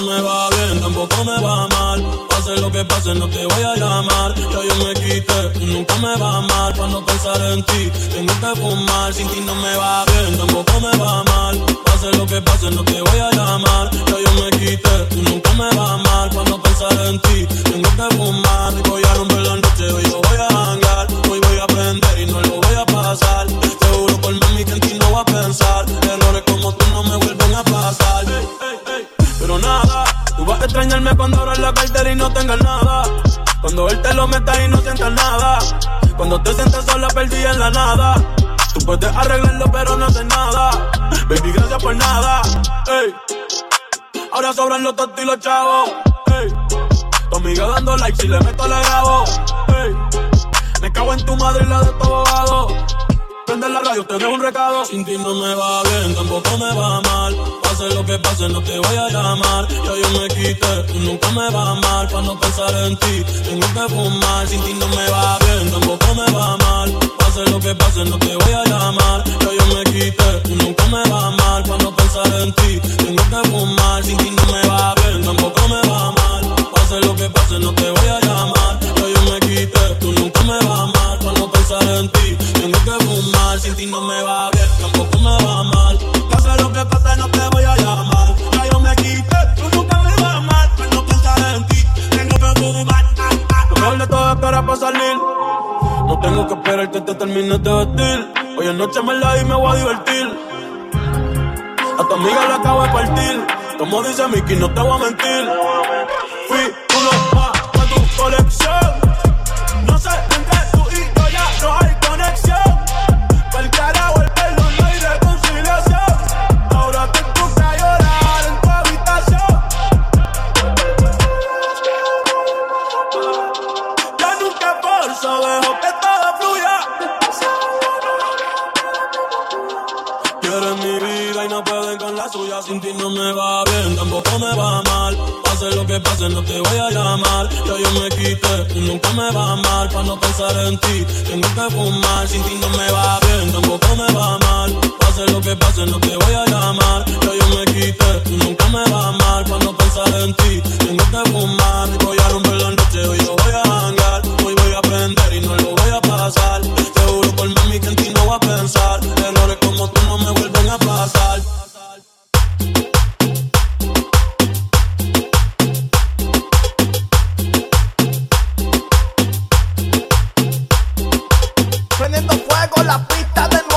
no me va bien, tampoco me va mal. Pase lo que pase, no te voy a llamar. Ya yo me quité, tú nunca me va mal. Para no pensar en ti, tengo que fumar. Sin ti no me va bien, tampoco me va mal. Pase lo que pase, no te voy a llamar. Ya yo me quité, tú nunca me va extrañarme cuando abras la cartera y no tengas nada. Cuando él te lo meta y no sientas nada. Cuando te sientes sola perdida en la nada. Tú puedes arreglarlo pero no haces nada. Baby, gracias por nada. Ey. Ahora sobran los tontos y los chavos. Ey. Tu amiga dando like si le meto la grabo. Me cago en tu madre y la de tu abogado. Prende la radio, te dejo un recado. Sin ti no me va bien, tampoco me va mal. Pase lo que pase, no te voy a llamar. Ya yo me quité, tú nunca me va mal. Para no pensar en ti, tengo que fumar. Sin ti no me va bien, tampoco me va mal. Pase lo que pase, no te voy a llamar. Ya yo me quité, tú nunca me va mal. Para no pensar en ti, tengo que fumar. Sin ti no me va bien, tampoco me va mal. Pase lo que pase, no te voy a llamar. Ya yo me quité, tú nunca me va mal. Para no pensar en ti, tengo que fumar. Sin ti no me va bien, Esperar para salir. No tengo que esperar que te termines de vestir. Hoy en noche me la y me voy a divertir. A tu amiga la acabo de partir. Como dice Mickey, no te voy a mentir. Suya. Sin ti no me va bien, tampoco me va mal. Pase lo que pase, no te voy a llamar. Ya yo me quité, nunca me va mal. Para no pensar en ti, tengo que fumar. Sin ti no me va bien, tampoco me va mal. Pase lo que pase, no te voy a llamar. Ya yo me quité, prendiendo fuego la pista de